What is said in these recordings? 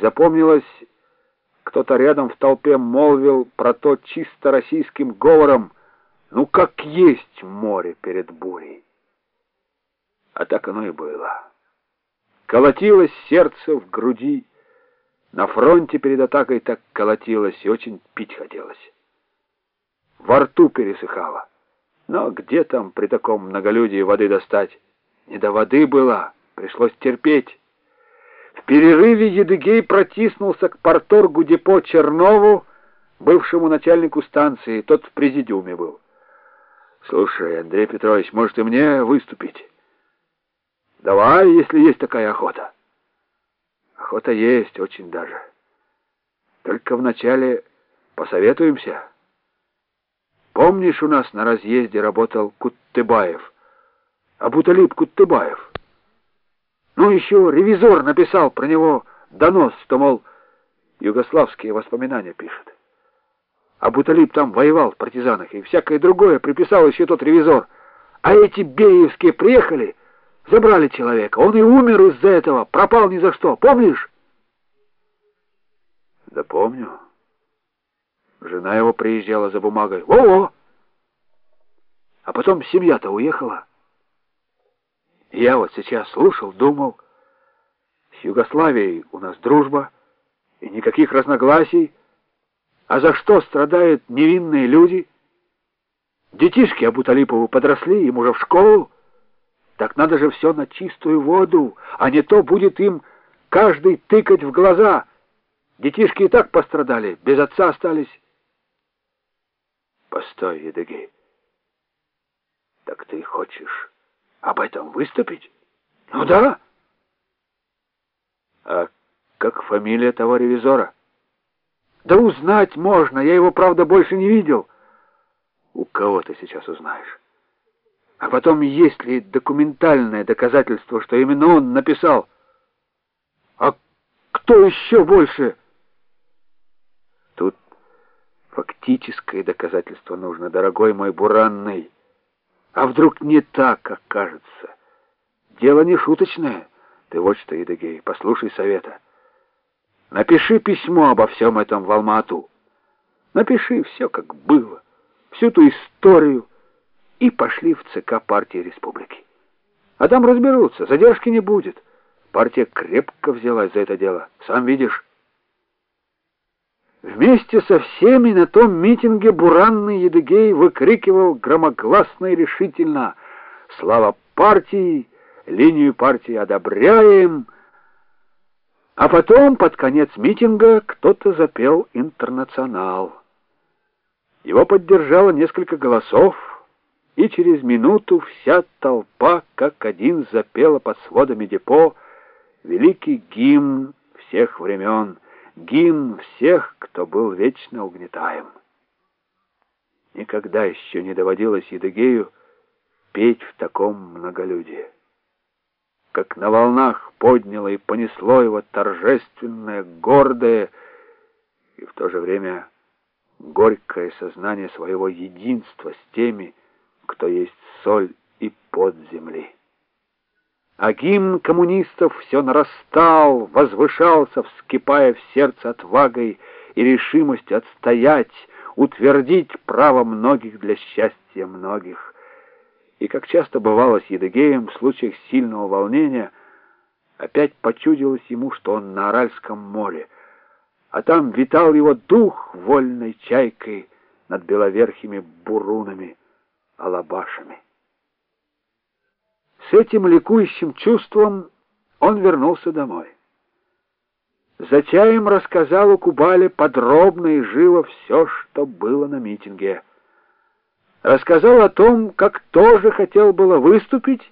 Запомнилось, кто-то рядом в толпе молвил про то чисто российским говором «Ну как есть море перед бурей». А так оно и было. Колотилось сердце в груди, на фронте перед атакой так колотилось и очень пить хотелось. Во рту пересыхало. Но где там при таком многолюдии воды достать? Не до воды было, пришлось терпеть. Перерыве Едыгей протиснулся к порторгу депо Чернову, бывшему начальнику станции, тот в президиуме был. «Слушай, Андрей Петрович, может и мне выступить?» «Давай, если есть такая охота». «Охота есть, очень даже. Только вначале посоветуемся». Помнишь, у нас на разъезде работал Куттыбаев? Абуталип Куттыбаев. Ну, еще ревизор написал про него донос, что, мол, югославские воспоминания пишет. Абуталип там воевал в партизанах, и всякое другое приписал еще тот ревизор. А эти Беевские приехали, забрали человека. Он и умер из-за этого, пропал ни за что. Помнишь? Да помню. Жена его приезжала за бумагой. Во-во! А потом семья-то уехала. Я вот сейчас слушал, думал, с Югославией у нас дружба и никаких разногласий. А за что страдают невинные люди? Детишки Абуталипову подросли, им уже в школу. Так надо же все на чистую воду, а не то будет им каждый тыкать в глаза. Детишки и так пострадали, без отца остались. Постой, Едыгей. Так ты хочешь об этом выступить? Ну да. А как фамилия того ревизора? Да узнать можно, я его, правда, больше не видел. У кого ты сейчас узнаешь? А потом, есть ли документальное доказательство, что именно он написал? А кто еще больше? Тут Фактическое доказательство нужно, дорогой мой буранный. А вдруг не так, как кажется? Дело не шуточное. Ты вот что, Идагей, послушай совета. Напиши письмо обо всем этом в Алмату. Напиши все, как было, всю ту историю, и пошли в ЦК партии республики. А там разберутся, задержки не будет. Партия крепко взялась за это дело, сам видишь. Вместе со всеми на том митинге буранный Едыгей выкрикивал громогласно и решительно «Слава партии! Линию партии одобряем!» А потом, под конец митинга, кто-то запел «Интернационал». Его поддержало несколько голосов, и через минуту вся толпа как один запела под сводами депо великий гимн всех времен — гимн всех, кто был вечно угнетаем. Никогда еще не доводилось Едыгею петь в таком многолюдии. Как на волнах подняло и понесло его торжественное, гордое и в то же время горькое сознание своего единства с теми, кто есть соль и под земли. А гимн коммунистов все нарастал, возвышался, вскипая в сердце отвагой и решимостью отстоять, утвердить право многих для счастья многих. И, как часто бывало с Едыгеем в случаях сильного волнения, опять почудилось ему, что он на Аральском море, а там витал его дух вольной чайкой над беловерхими бурунами, алабашами. С этим ликующим чувством он вернулся домой. За чаем рассказал у Кубали подробно и живо все, что было на митинге. Рассказал о том, как тоже хотел было выступить,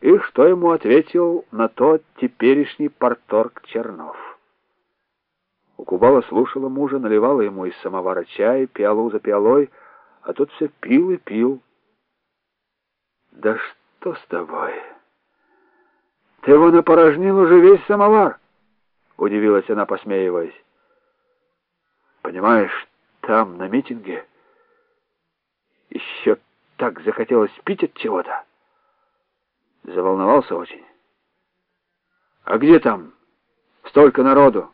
и что ему ответил на то теперешний порторг Чернов. У Кубала слушала мужа, наливала ему из самовара чай, пиалу за пиалой, а тот все пил и пил. Да что что с тобой? Ты его напорожнил уже весь самовар, удивилась она, посмеиваясь. Понимаешь, там, на митинге, еще так захотелось пить от чего-то. Заволновался очень. А где там Столько народу!